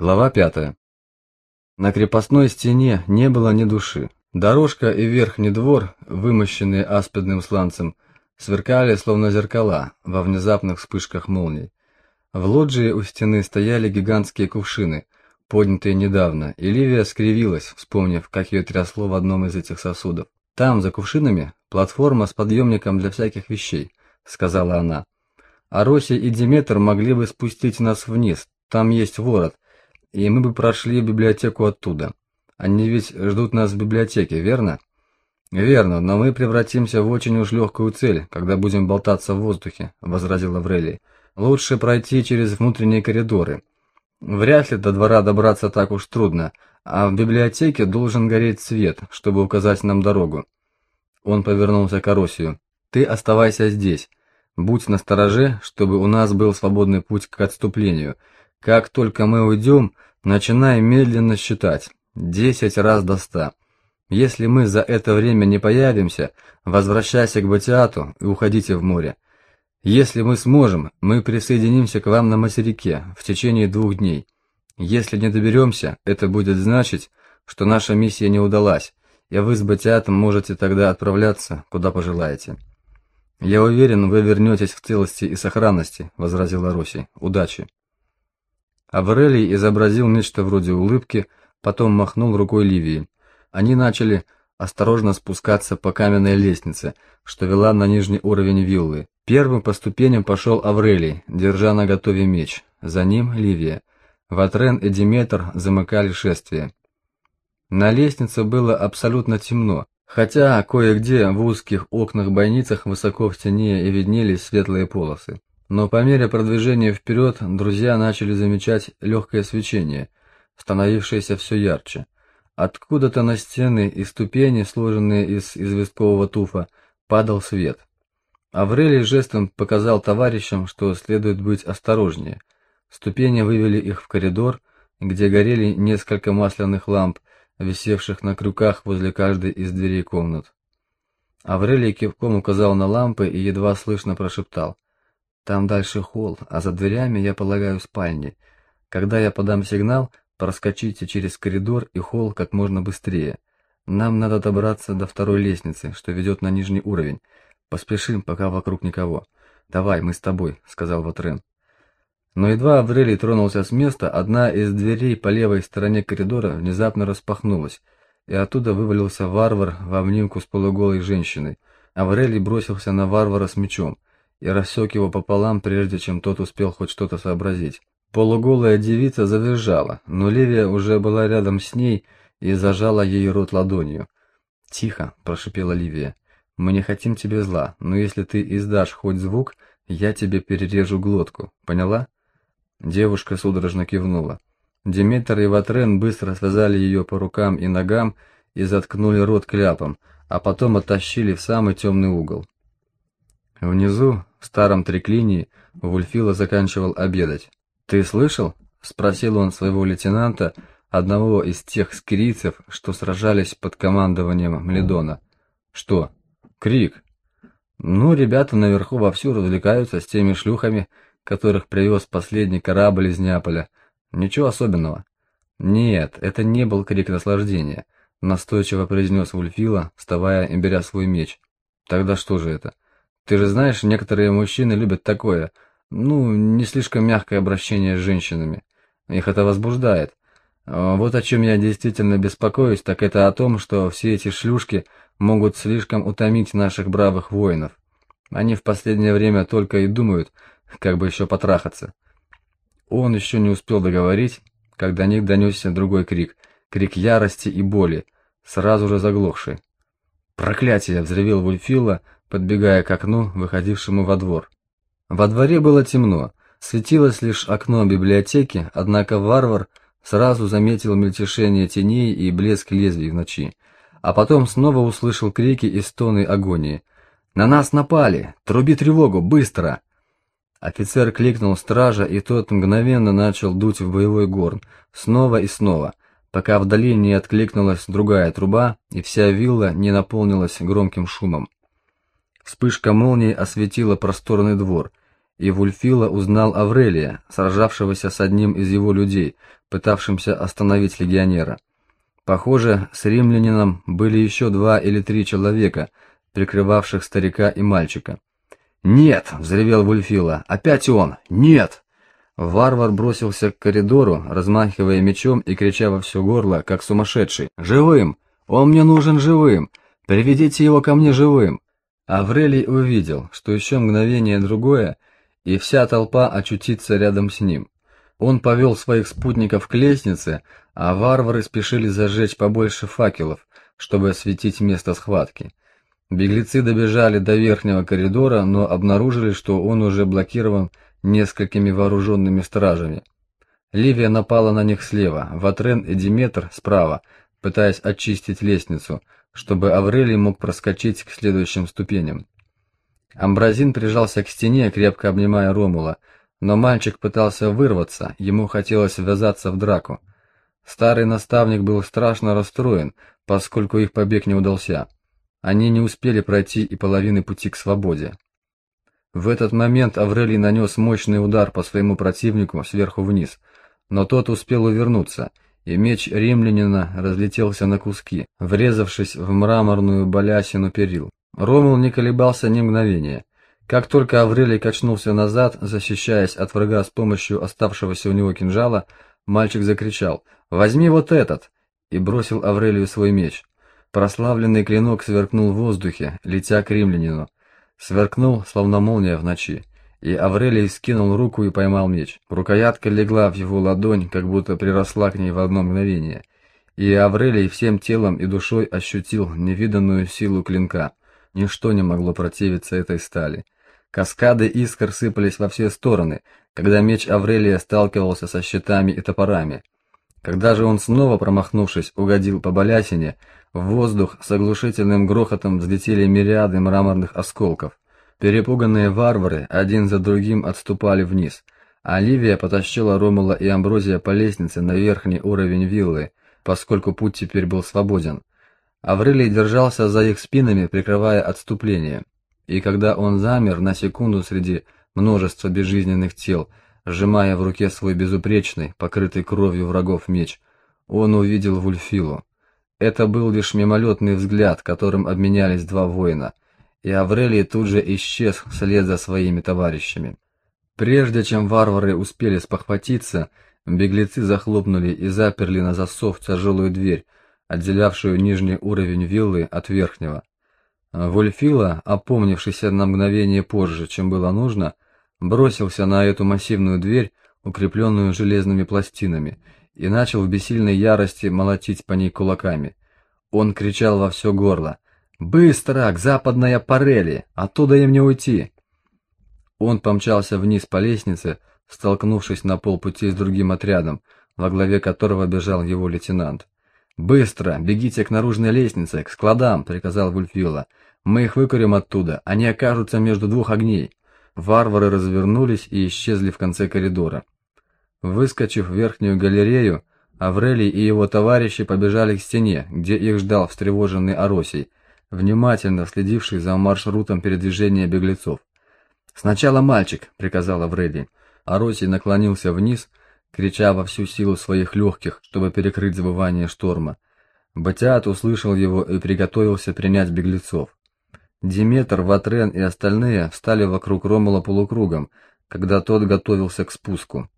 Глава пятая. На крепостной стене не было ни души. Дорожка и верхний двор, вымощенные аспидным сланцем, сверкали словно зеркала во внезапных вспышках молний. В лоджии у стены стояли гигантские кувшины, поднятые недавно, и Ливия скривилась, вспомнив, как ее трясло в одном из этих сосудов. «Там, за кувшинами, платформа с подъемником для всяких вещей», — сказала она. «А Роси и Диметр могли бы спустить нас вниз, там есть ворот, и мы бы прошли библиотеку оттуда. Они ведь ждут нас в библиотеке, верно? Верно, но мы превратимся в очень уж легкую цель, когда будем болтаться в воздухе, возразил Аврелий. Лучше пройти через внутренние коридоры. Вряд ли до двора добраться так уж трудно, а в библиотеке должен гореть свет, чтобы указать нам дорогу. Он повернулся к Аросию. Ты оставайся здесь. Будь настороже, чтобы у нас был свободный путь к отступлению. Как только мы уйдем, начинай медленно считать. Десять раз до ста. Если мы за это время не появимся, возвращайся к Батиату и уходите в море. Если мы сможем, мы присоединимся к вам на материке в течение двух дней. Если не доберемся, это будет значить, что наша миссия не удалась, и вы с Батиатом можете тогда отправляться, куда пожелаете. Я уверен, вы вернетесь в целости и сохранности, возразила Роси. Удачи. Аврелий изобразил нечто вроде улыбки, потом махнул рукой Ливии. Они начали осторожно спускаться по каменной лестнице, что вела на нижний уровень виллы. Первым по ступеням пошел Аврелий, держа на готове меч. За ним Ливия. Ватрен и Диметр замыкали шествие. На лестнице было абсолютно темно, хотя кое-где в узких окнах-бойницах высоко в стене и виднелись светлые полосы. Но по мере продвижения вперед друзья начали замечать легкое свечение, становившееся все ярче. Откуда-то на стены и ступени, сложенные из известкового туфа, падал свет. Аврелий жестом показал товарищам, что следует быть осторожнее. Ступени вывели их в коридор, где горели несколько масляных ламп, висевших на крюках возле каждой из дверей комнат. Аврелий кивком указал на лампы и едва слышно прошептал — там дальше холл, а за дверями, я полагаю, спальни. Когда я подам сигнал, проскочите через коридор и холл как можно быстрее. Нам надо добраться до второй лестницы, что ведет на нижний уровень. Поспешим, пока вокруг никого. Давай, мы с тобой, сказал Ватрен. Но едва Аврелий тронулся с места, одна из дверей по левой стороне коридора внезапно распахнулась, и оттуда вывалился варвар в обнимку с полуголой женщиной. Аврелий бросился на варвара с мечом и рассек его пополам, прежде чем тот успел хоть что-то сообразить. Полуголая девица завизжала, но Ливия уже была рядом с ней и зажала ей рот ладонью. «Тихо», — прошипела Ливия, — «мы не хотим тебе зла, но если ты издашь хоть звук, я тебе перережу глотку, поняла?» Девушка судорожно кивнула. Деметр и Ватрен быстро связали ее по рукам и ногам и заткнули рот кляпом, а потом оттащили в самый темный угол. Внизу, в старом триклинии, Вульфила заканчивал обедать. «Ты слышал?» — спросил он своего лейтенанта, одного из тех скирийцев, что сражались под командованием Мледона. «Что? Крик?» «Ну, ребята наверху вовсю развлекаются с теми шлюхами, которых привез последний корабль из Неаполя. Ничего особенного». «Нет, это не был крик наслаждения», — настойчиво произнес Вульфила, вставая и беря свой меч. «Тогда что же это?» Ты же знаешь, некоторые мужчины любят такое, ну, не слишком мягкое обращение с женщинами. Их это возбуждает. А вот о чем я действительно беспокоюсь, так это о том, что все эти шлюшки могут слишком утомить наших бравых воинов. Они в последнее время только и думают, как бы еще потрахаться. Он еще не успел договорить, когда до них донесся другой крик, крик ярости и боли, сразу же заглохший. «Проклятие!» — взревел Вульфилла, подбегая к окну, выходившему во двор. Во дворе было темно, светилось лишь окно библиотеки, однако варвар сразу заметил мельтешение теней и блеск лезвий в ночи, а потом снова услышал крики и стоны агонии. «На нас напали! Труби тревогу! Быстро!» Офицер кликнул стража, и тот мгновенно начал дуть в боевой горн, снова и снова, пока вдали не откликнулась другая труба, и вся вилла не наполнилась громким шумом. Вспышка молнии осветила просторный двор, и Вульфила узнал Аврелия, сражавшегося с одним из его людей, пытавшимся остановить легионера. Похоже, с римлянином были еще два или три человека, прикрывавших старика и мальчика. «Нет!» — взревел Вульфила. «Опять он! Нет!» Варвар бросился к коридору, размахивая мечом и крича во все горло, как сумасшедший. «Живым! Он мне нужен живым! Приведите его ко мне живым!» Аврелий увидел, что еще мгновение другое, и вся толпа очутится рядом с ним. Он повел своих спутников к лестнице, а варвары спешили зажечь побольше факелов, чтобы осветить место схватки. Беглецы добежали до верхнего коридора, но обнаружили, что он уже блокирован несколькими вооруженными стражами. Ливия напала на них слева, Ватрен и Диметр справа, пытаясь очистить лестницу, чтобы Аврелий мог проскочить к следующим ступеням. Амбразин прижался к стене, крепко обнимая Ромула, но мальчик пытался вырваться, ему хотелось ввязаться в драку. Старый наставник был страшно расстроен, поскольку их побег не удался. Они не успели пройти и половины пути к свободе. В этот момент Аврелий нанес мощный удар по своему противнику сверху вниз, но тот успел увернуться, и меч римлянина разлетелся на куски, врезавшись в мраморную балясину перил. Ромул не колебался ни мгновения. Как только Аврелий качнулся назад, защищаясь от врага с помощью оставшегося у него кинжала, мальчик закричал «Возьми вот этот!» и бросил Аврелию свой меч. Прославленный клинок сверкнул в воздухе, летя к римлянину. Сверкнул, словно молния в ночи, и Аврелий скинул руку и поймал меч. Рукоятка легла в его ладонь, как будто приросла к ней в одно мгновение. И Аврелий всем телом и душой ощутил невиданную силу клинка. Ничто не могло противиться этой стали. Каскады искр сыпались во все стороны, когда меч Аврелия сталкивался со щитами и топорами. Когда же он снова, промахнувшись, угодил по балясине, в воздух с оглушительным грохотом взлетели мириады мраморных осколков. Перепуганные варвары один за другим отступали вниз, а Ливия потащила Ромула и Амброзия по лестнице на верхний уровень виллы, поскольку путь теперь был свободен. Аврелий держался за их спинами, прикрывая отступление. И когда он замер на секунду среди множества безжизненных тел, сжимая в руке свой безупречный, покрытый кровью врагов меч, он увидел Вульфилу. Это был лишь мимолетный взгляд, которым обменялись два воина, и Аврелий тут же исчез вслед за своими товарищами. Прежде чем варвары успели спохватиться, беглецы захлопнули и заперли на засов тяжелую дверь, отделявшую нижний уровень виллы от верхнего. Вольфила, опомнившийся на мгновение позже, чем было нужно, бросился на эту массивную дверь, укрепленную железными пластинами, и начал в бессильной ярости молотить по ней кулаками. Он кричал во все горло: "Быстро к западной аппарели, оттуда им не уйти!" Он помчался вниз по лестнице, столкнувшись на полпути с другим отрядом, во главе которого бежал его лейтенант. «Быстро! Бегите к наружной лестнице, к складам!» — приказал Вульфила. «Мы их выкурим оттуда, они окажутся между двух огней!» Варвары развернулись и исчезли в конце коридора. Выскочив в верхнюю галерею, Аврелий и его товарищи побежали к стене, где их ждал встревоженный Аросий, внимательно следивший за маршрутом передвижения беглецов. «Сначала мальчик», — приказал Аврелий. Аросий наклонился вниз, крича во всю силу своих легких, чтобы перекрыть забывание шторма. Батиат услышал его и приготовился принять беглецов. Диметр, Ватрен и остальные встали вокруг Ромула полукругом, когда тот готовился к спуску.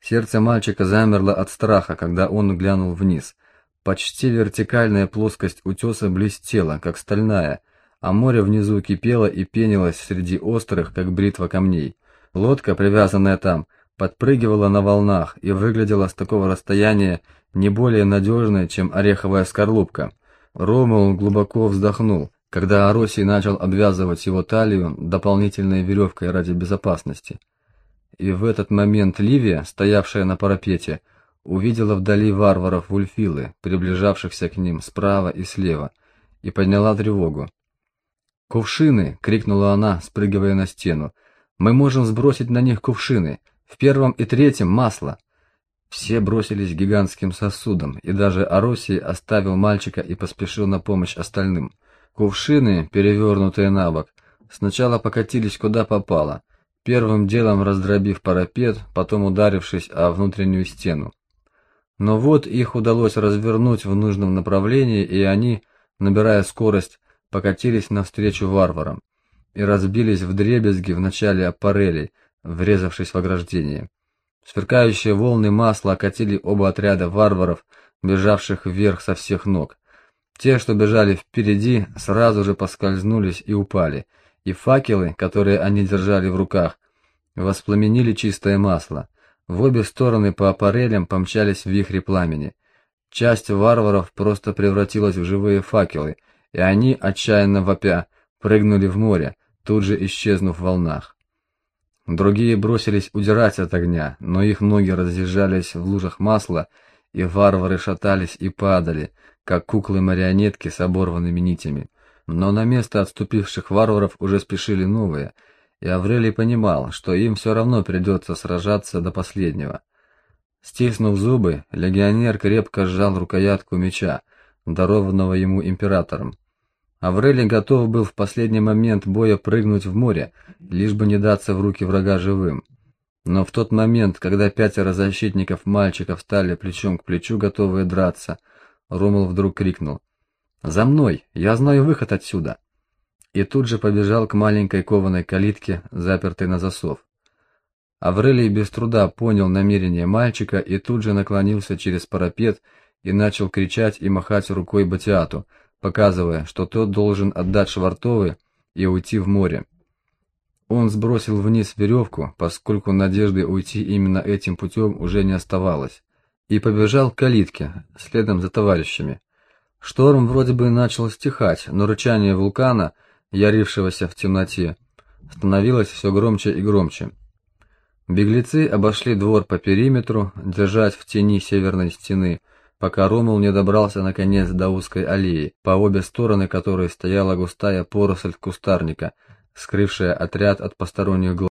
Сердце мальчика замерло от страха, когда он глянул вниз. Почти вертикальная плоскость утеса блестела, как стальная, а море внизу кипело и пенилось среди острых, как бритва камней. Лодка, привязанная там, подпрыгивала на волнах и выглядела с такого расстояния не более надежной, чем ореховая скорлупка. Ромул глубоко вздохнул, когда Аросий начал обвязывать его талию дополнительной веревкой ради безопасности. И в этот момент Ливия, стоявшая на парапете, увидела вдали варваров Вульфилы, приближавшихся к ним справа и слева, и подняла тревогу. «Кувшины!» — крикнула она, спрыгивая на стену. «Мы можем сбросить на них кувшины! В первом и третьем масло!» Все бросились к гигантским сосудам, и даже Аросий оставил мальчика и поспешил на помощь остальным. Кувшины, перевернутые на бок, сначала покатились куда попало — первым делом раздробив парапет, потом ударившись о внутреннюю стену. Но вот их удалось развернуть в нужном направлении, и они, набирая скорость, покатились навстречу варварам и разбились в дребезги в начале аппарелей, врезавшись в ограждение. Сверкающие волны масла окатили оба отряда варваров, бежавших вверх со всех ног. Те, что бежали впереди, сразу же поскользнулись и упали, и факелы, которые они держали в руках, воспламенили чистое масло. В обе стороны по аппарелям помчались вихри пламени. Часть варваров просто превратилась в живые факелы, и они, отчаянно вопя, прыгнули в море, тут же исчезнув в волнах. Другие бросились удирать от огня, но их ноги разъезжались в лужах масла, и варвары шатались и падали, как куклы-марионетки с оборванными нитями. Но на место отступивших варваров уже спешили новые, и Аврелий понимал, что им все равно придется сражаться до последнего. Стиснув зубы, легионер крепко сжал рукоятку меча, дарованного ему императором. Аврелий готов был в последний момент боя прыгнуть в море, лишь бы не даться в руки врага живым. Но в тот момент, когда пятеро защитников мальчиков стали плечом к плечу, готовые драться, Ромул вдруг крикнул: "За мной! Я знаю выход отсюда!" И тут же побежал к маленькой кованой калитке, запертой на засов. Аврелий без труда понял намерение мальчика и тут же наклонился через парапет и начал кричать и махать рукой Батиату, показывая, что тот должен отдать швартовы и уйти в море. Он сбросил вниз веревку, поскольку надежды уйти именно этим путем уже не оставалось, и побежал к калитке, следом за товарищами. Шторм вроде бы начал стихать, но рычание вулкана, ярившегося в темноте, становилось все громче и громче. Беглецы обошли двор по периметру, держась в тени северной стены, пока Ромул не добрался наконец до узкой аллеи, по обе стороны которой стояла густая поросль кустарника, скрывшая отряд от посторонних глаз.